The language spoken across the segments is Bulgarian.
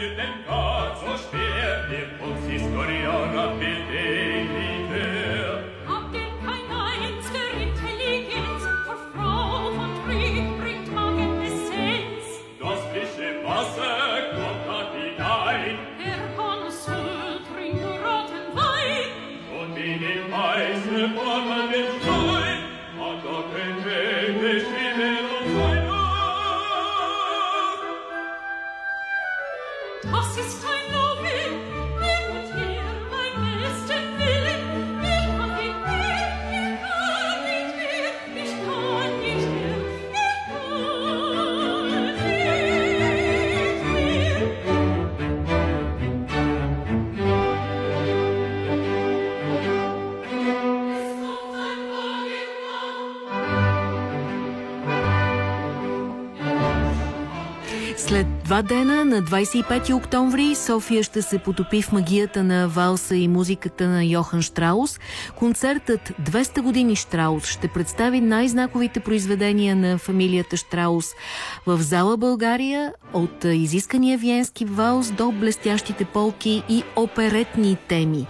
in dem Gott so schwer wird uns Historianer bildet. Два дена на 25 октомври София ще се потопи в магията на валса и музиката на Йохан Штраус. Концертът 200 години Штраус ще представи най-знаковите произведения на фамилията Штраус в зала България от изискания виенски валс до блестящите полки и оперетни теми.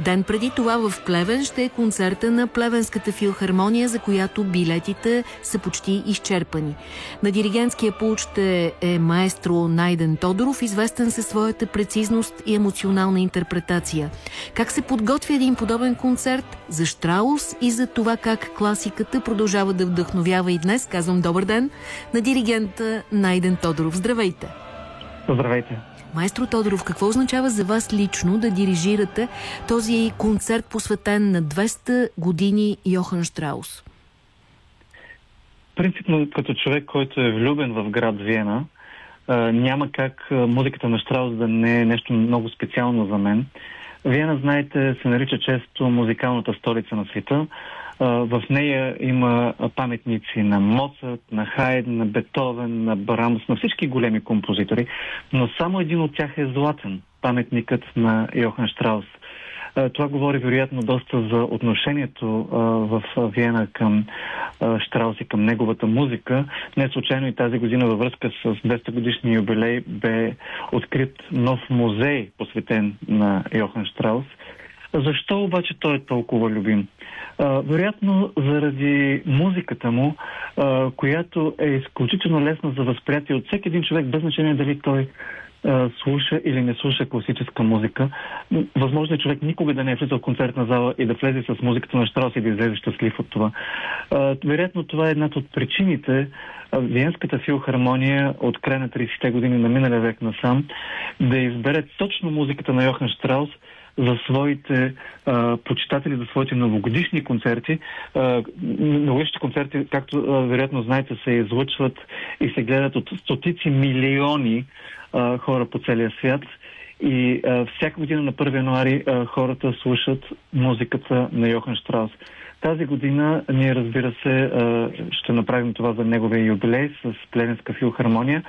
Ден преди това в Плевен ще е концерта на Плевенската филхармония, за която билетите са почти изчерпани. На диригентския пулт ще е маестро Найден Тодоров, известен със своята прецизност и емоционална интерпретация. Как се подготвя един подобен концерт за Штраус и за това как класиката продължава да вдъхновява и днес, казвам добър ден, на диригента Найден Тодоров. Здравейте! Здравейте! Майстро Тодоров, какво означава за вас лично да дирижирате този концерт посветен на 200 години Йохан Штраус? Принципно, като човек, който е влюбен в град Виена, няма как музиката на Штраус да не е нещо много специално за мен. Виена, знаете, се нарича често музикалната столица на света. В нея има паметници на Моцарт, на Хайд, на Бетовен, на Брамс, на всички големи композитори, но само един от тях е златен паметникът на Йохан Штраус. Това говори вероятно доста за отношението в Виена към Штраус и към неговата музика. Не случайно и тази година във връзка с 200 годишния юбилей бе открит нов музей, посветен на Йохан Штраус. Защо обаче той е толкова любим? вероятно заради музиката му, която е изключително лесна за възприятие от всеки един човек, без значение дали той слуша или не слуша класическа музика. Възможно е човек никога да не е влизал в концертна зала и да влезе с музиката на Штраус и да излезе щастлив от това. Вероятно това е една от причините Виенската филхармония от края на 30-те години на миналия век насам да избере точно музиката на Йохан Штраус за своите а, почитатели, за своите новогодишни концерти. А, концерти, както а, вероятно знаете, се излъчват и се гледат от стотици милиони а, хора по целия свят. И а, всяка година на 1 януари а, хората слушат музиката на Йохан Штраус. Тази година ние, разбира се, а, ще направим това за неговия юбилей с Плевенска филхармония.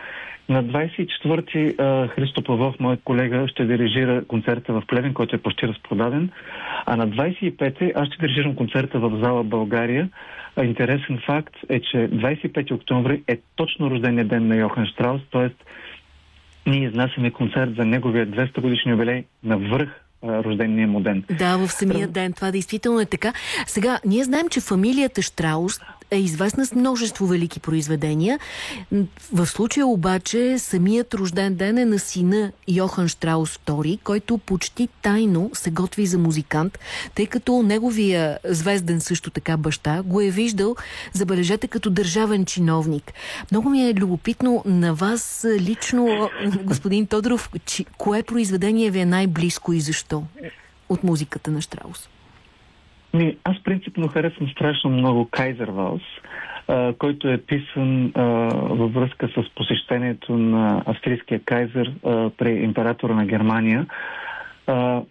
На 24-ти Христо Павлов, моят колега, ще дирижира концерта в Плевен, който е почти разпродаден. А на 25-ти аз ще дирижирам концерта в зала България. А интересен факт е, че 25 октомври е точно рождения ден на Йохан Штраус, т.е ние изнасяме концерт за неговия 200 годишни юбилей на връх рождения му ден. Да, в самия ден. Това действително е така. Сега, ние знаем, че фамилията Штраус е известна с множество велики произведения. В случая обаче самият рожден ден е на сина Йохан Штраус II, който почти тайно се готви за музикант, тъй като неговия звезден също така баща го е виждал, забележете, като държавен чиновник. Много ми е любопитно на вас лично, господин Тодоров, кое произведение ви е най-близко и защо от музиката на Штраус? Ми, аз принципно харесвам страшно много Кайзер Валс, който е писан а, във връзка с посещението на австрийския кайзер а, при императора на Германия. А,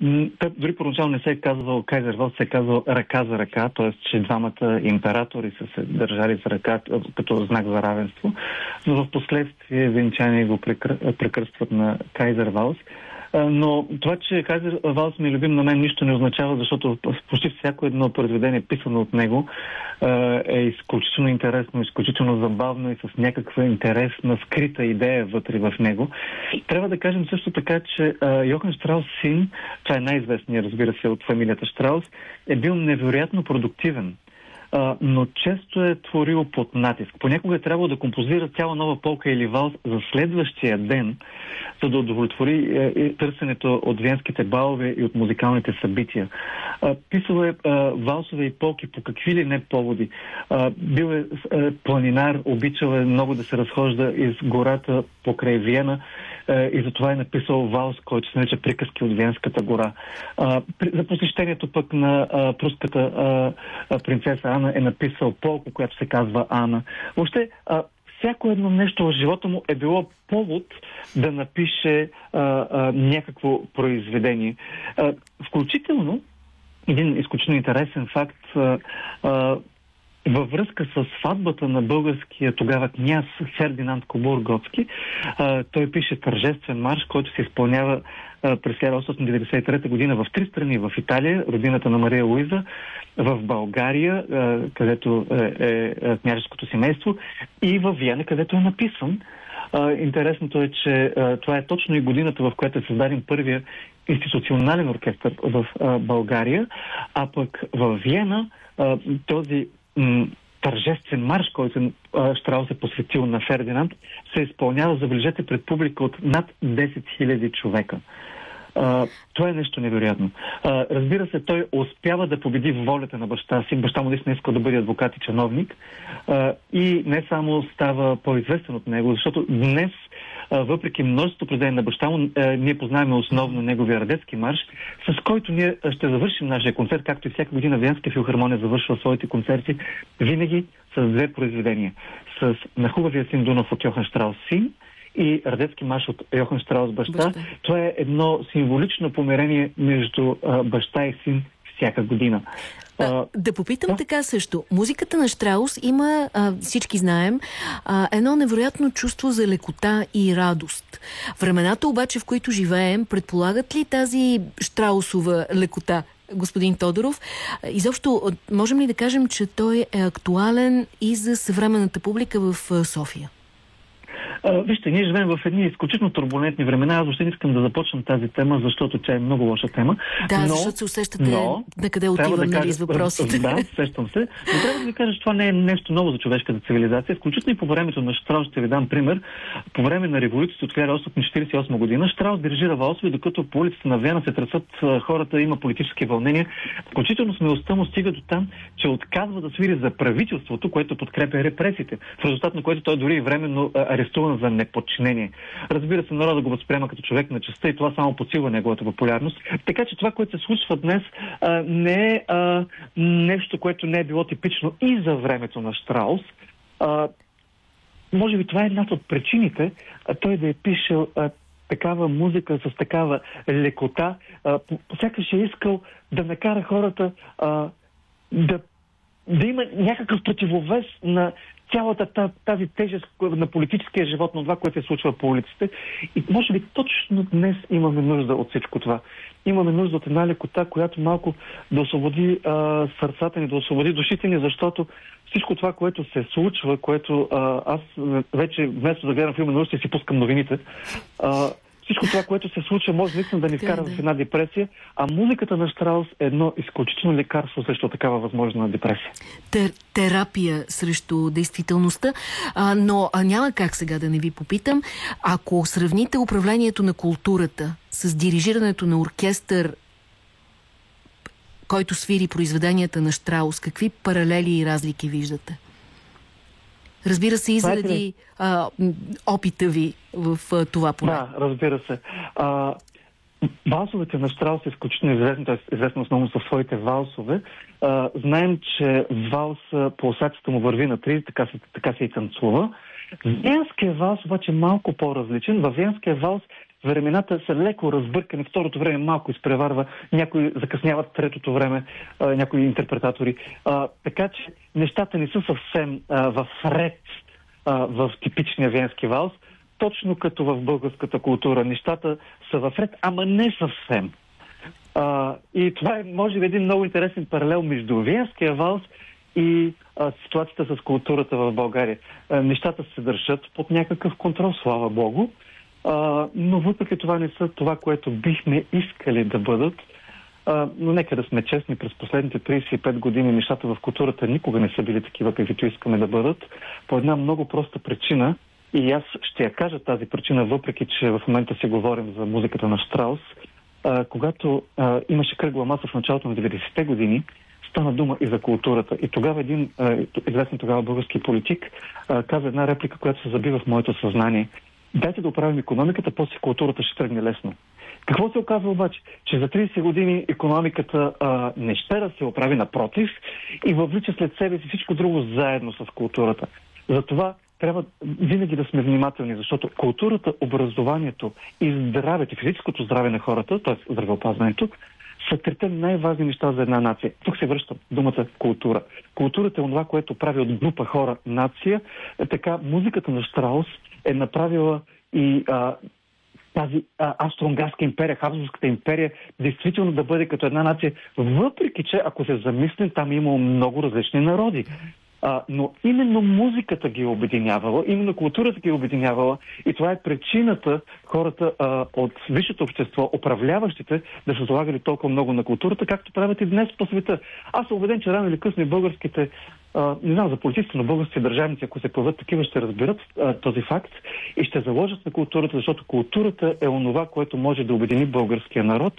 дори поначало не се е казвал Кайзер Валс, се е казвал ръка за ръка, т.е. че двамата императори са се държали за ръка като знак за равенство, но в последствие венчани го прекръстват на Кайзер Валс. Но това, че Кайзер Валс ми е любим на мен, нищо не означава, защото почти всяко едно произведение, писано от него, е изключително интересно, изключително забавно и с някаква интересна, скрита идея вътре в него. Трябва да кажем също така, че Йохан Штраус син, това е най-известният, разбира се, от фамилията Штраус, е бил невероятно продуктивен но често е творил под натиск. Понякога е трябвало да композира цяла нова полка или валс за следващия ден, за да удовлетвори е, търсенето от венските балове и от музикалните събития. А, писал е а, валсове и полки по какви ли не поводи. А, бил е а, планинар, обичал е много да се разхожда из гората покрай Виена е, и затова е написал валс, който се нарича Приказки от Венската гора. За посещението пък на пруската принцеса Ана е написал полко, която се казва Ана. Въобще, всяко едно нещо в живота му е било повод да напише някакво произведение. Включително, един изключително интересен факт, във връзка с сватбата на българския тогава княз Фердинанд Кобурготски, той пише тържествен марш, който се изпълнява през 1893 година в три страни. В Италия, родината на Мария Луиза, в България, където е, е, е княжеското семейство, и в Виена, където е написан. Интересното е, че това е точно и годината, в която е създаден първия институционален оркестър в България, а пък в Виена този тържествен марш, който Штраус е посветил на Фердинанд, се изпълнява, забележете, пред публика от над 10 000 човека. А, това е нещо невероятно. А, разбира се, той успява да победи волята на баща си. Баща му наистина иска да бъде адвокат и чиновник. А, и не само става по-известен от него, защото днес въпреки множеството произведения на баща му, ние познаваме основно неговия радецки марш, с който ние ще завършим нашия концерт, както и всяка година Венска филхармония завършва своите концерти, винаги с две произведения. С на хубавия син Дунов от Йохан Штраус син и Радецки марш от Йохан Штраус баща. баща. Това е едно символично помирение между а, баща и син всяка година. А, да попитам да? така също. Музиката на Штраус има, а, всички знаем, а, едно невероятно чувство за лекота и радост. Времената обаче, в които живеем, предполагат ли тази Штраусова лекота? господин Тодоров. Изобщо, можем ли да кажем, че той е актуален и за съвременната публика в София? А, вижте, ние живеем в едни изключително турбулентни времена. Аз въобще не искам да започнем тази тема, защото тя е много лоша тема. Да, но, защото се усещате но, на къде отивам да нали, с въпросите. Да, сещам се. Но трябва да ви кажа, че това не е нещо ново за човешката цивилизация. Включително и по времето на Штраус, ще ви дам пример. По време на революцията от 1848 година Штраус дирижира валсове, докато по улицата на Вена се тръсват хората, има политически вълнения. Включително смелостта му стига до там, че отказва да свири за правителството, което подкрепя репресиите. В резултат на което той дори временно арестува за неподчинение. Разбира се, народа го възприема като човек на частта и това само подсилва неговата популярност. Така че това, което се случва днес, а, не е а, нещо, което не е било типично и за времето на Штраус. А, може би това е една от причините а, той да е пишел а, такава музика с такава лекота. А, сякаш е искал да накара хората а, да да има някакъв противовес на цялата тази тежест на политическия живот, на това, което се случва по улиците. И може би точно днес имаме нужда от всичко това. Имаме нужда от една лекота, която малко да освободи а, сърцата ни, да освободи душите ни, защото всичко това, което се случва, което а, аз вече вместо да гледам филма на ще си пускам новините, а, всичко това, което се случва, може наистина да ни вкара да, да. в една депресия, а музиката на Штраус е едно изключително лекарство срещу такава възможна депресия. Тер, терапия срещу действителността, а, но а няма как сега да не ви попитам. Ако сравните управлението на културата с дирижирането на оркестър който свири произведенията на Штраус, какви паралели и разлики виждате? Разбира се и заради а, опита ви в а, това поле. Да, разбира се. А, Валсовете на Штраус е изключително известни, т.е. известно основно са своите валсове. А, знаем, че валс по осацията му върви на три, така се, така се и танцува. Венския валс обаче е малко по-различен. Във Венския валс времената са леко разбъркани, второто време малко изпреварва, някои закъсняват третото време, а, някои интерпретатори. А, така че нещата не са съвсем а, в ред а, в типичния венски валс. точно като в българската култура. Нещата са в ред, ама не съвсем. А, и това е, може би, един много интересен паралел между Виенския валс и а, ситуацията с културата в България. А, нещата се държат под някакъв контрол, слава Богу, а, но въпреки това не са това, което бихме искали да бъдат. А, но нека да сме честни, през последните 35 години нещата в културата никога не са били такива, каквито искаме да бъдат, по една много проста причина. И аз ще я кажа тази причина, въпреки че в момента си говорим за музиката на Штраус. А, когато а, имаше кръгла маса в началото на 90-те години, стана дума и за културата. И тогава един известен тогава български политик каза една реплика, която се заби в моето съзнание. Дайте да оправим економиката, после културата ще тръгне лесно. Какво се оказва обаче? Че за 30 години економиката а, не ще да се оправи напротив и въвлича след себе си всичко друго заедно с културата. Затова трябва винаги да сме внимателни, защото културата, образованието и здравето, физическото здраве на хората, т.е. здравеопазването, са трите най-важни неща за една нация. Тук се връща думата култура. Културата е това, което прави от група хора нация. Е, така, музиката на Штраус е направила и а, тази Австро-Унгарска империя, Хабсбургската империя, действително да бъде като една нация, въпреки че, ако се замислим, там е имало много различни народи. А, но именно музиката ги е обединявала, именно културата ги е обединявала и това е причината хората а, от висшето общество, управляващите, да са залагали толкова много на културата, както правят и днес по света. Аз съм убеден, че рано или късно и българските не знам за политиците, но българските държавници, ако се появят такива, ще разберат този факт и ще заложат на културата, защото културата е онова, което може да обедини българския народ,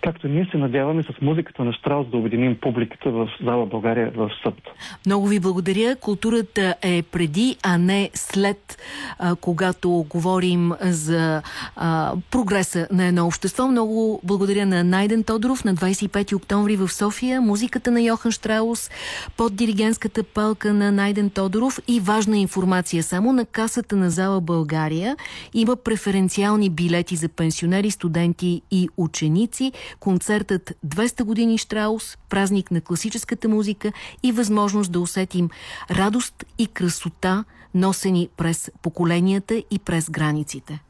както ние се надяваме с музиката на Штраус да обединим публиката в зала България в събота. Много ви благодаря. Културата е преди, а не след, когато говорим за прогреса на едно общество. Много благодаря на Найден Тодоров на 25 октомври в София. Музиката на Йохан Штраус под диригентската Златата палка на Найден Тодоров и важна информация. Само на касата на зала България има преференциални билети за пенсионери, студенти и ученици. Концертът 200 години Штраус, празник на класическата музика и възможност да усетим радост и красота, носени през поколенията и през границите.